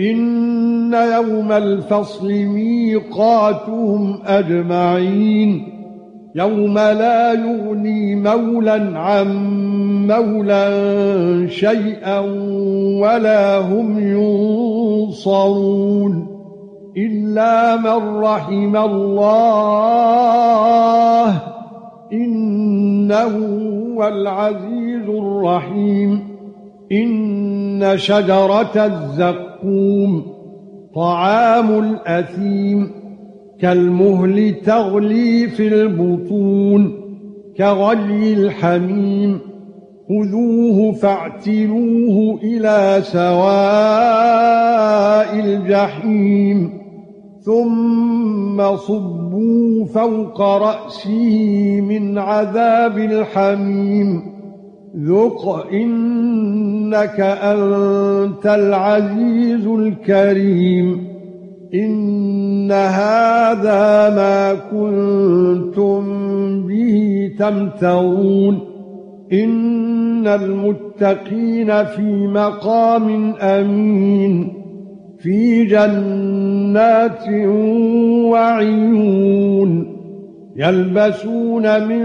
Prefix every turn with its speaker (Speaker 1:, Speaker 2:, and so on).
Speaker 1: إن يوم الفصل ميقاتهم أجمعين يوم لا يغني مولا عن مولا شيئا ولا هم ينصرون إلا من رحم الله إنه هو العزيز الرحيم إن شجرة الزقوم طعام الأثيم كالمهل تغلي في البطون كغلي الحميم خذوه فاعتلوه إلى سواء الجحيم ثم صبوا فوق رأسه من عذاب الحميم ذق إنك أنت العزيز الكريم. إن هذا ما كنتم به تمترون. إن المتقين في مقام أمين. في جنات وعيون. يلبسون من